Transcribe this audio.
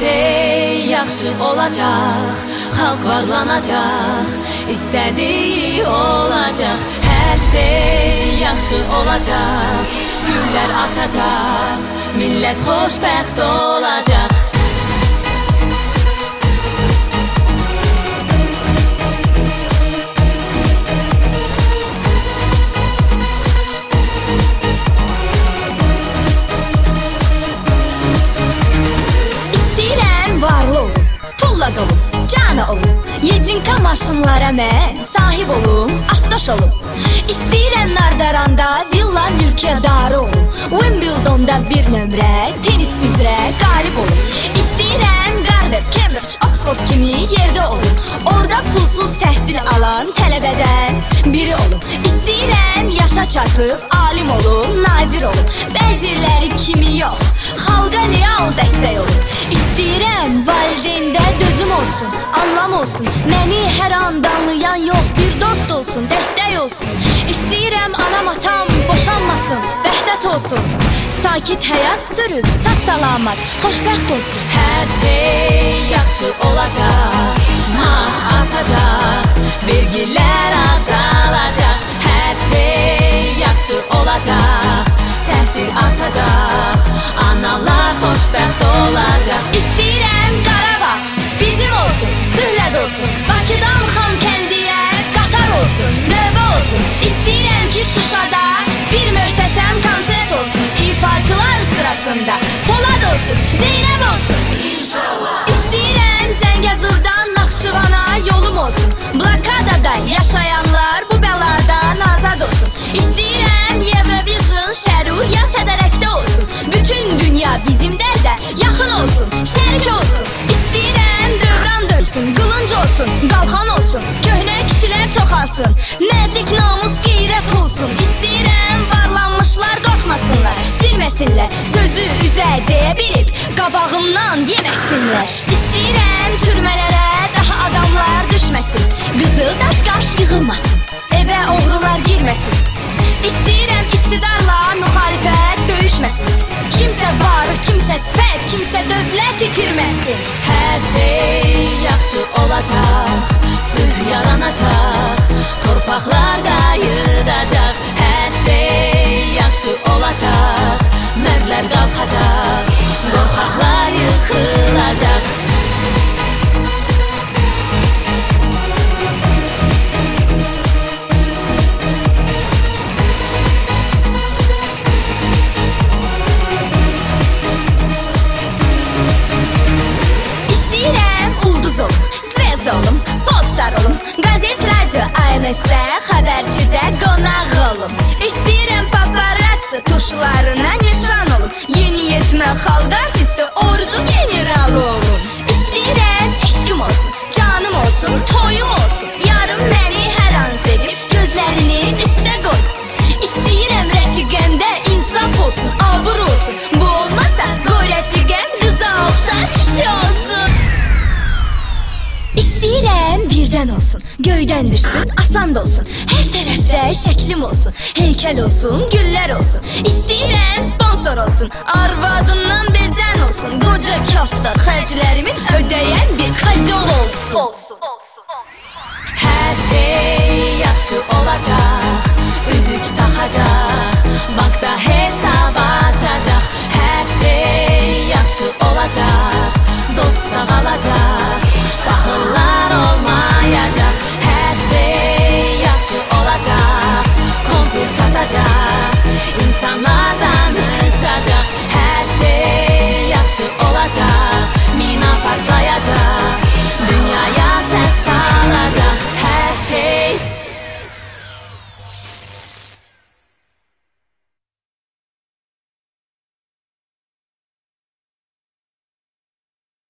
şey yaxşı olacaq Xalq varlanacaq İstədiyi olacaq Hər şey yaxşı olacaq Güllər açacaq Millət xoşbəxt olacaq Yedinka maşınlara mən sahib olum, aftaş olum İstəyirəm Nardaranda villa mülkədarı olum Wimbledonda bir nömrə, tenis üzrə qalib olum İstəyirəm Harvard, Cambridge, Oxford kimi yerdə olum Orada pulsuz təhsil alan tələbədən biri olum İstəyirəm yaşa çatıb alim olum, nazir olum Bəziləri kimi yox, xalqa real dəstək olum İstəyirəm valideyndə dözüm olsun, anlam olsun. Məni hər an danlayan yox, bir dost olsun, dəstək olsun. İstəyirəm anam atam boşanmasın, vəhdət olsun. Sakit həyat sürüb, sağ salamat, xoşbəxt olsun. Hər şey yaxşı olacaq Maaş artacaq Vergilər azalacaq. Hər şey yaxşı olacaq Təhsil artacaq olsun, Zeynəb olsun. İnşallah. İstəyirəm Zəngəzurdan Naxçıvana yolum olsun. Blokadada yaşayanlar bu bəladan azad olsun. İstəyirəm Eurovision şəru ya sədərəkdə olsun. Bütün dünya bizim dərdə yaxın olsun, şərik olsun. İstəyirəm dövran dönsün, qılınc olsun, qalxan olsun. Köhnə kişilər çoxalsın, mərdlik, namus, qeyrət olsun. İstəyirəm varlanmışlar qorxmasınlar, silməsinlər. Sözü üzə deyə bilib qabağımdan yeməsinlər. İstəyirəm türmələrə daha adamlar düşməsin. Qızıl daş qaş yığılmasın. Evə oğrular girməsin. İstəyirəm iqtidarla müxalifət döyüşməsin. Kimsə var, kimsə sifət, kimsə dövlət itirməsin. Hər şey yaxşı olacaq Sülh yaranacaq zvezd olum, popstar olum Qazet, radio, ANS-də, xəbərçidə qonaq olum İstəyirəm paparazzi tuşlarına nişan olum Yeni yetmə xalq birdən olsun, göydən düşsün, asan da olsun. Hər tərəfdə şəklim olsun, heykəl olsun, güllər olsun. İstəyirəm sponsor olsun, arvadından bezən olsun. Qoca kaftar xərclərimi ödəyən bir kazol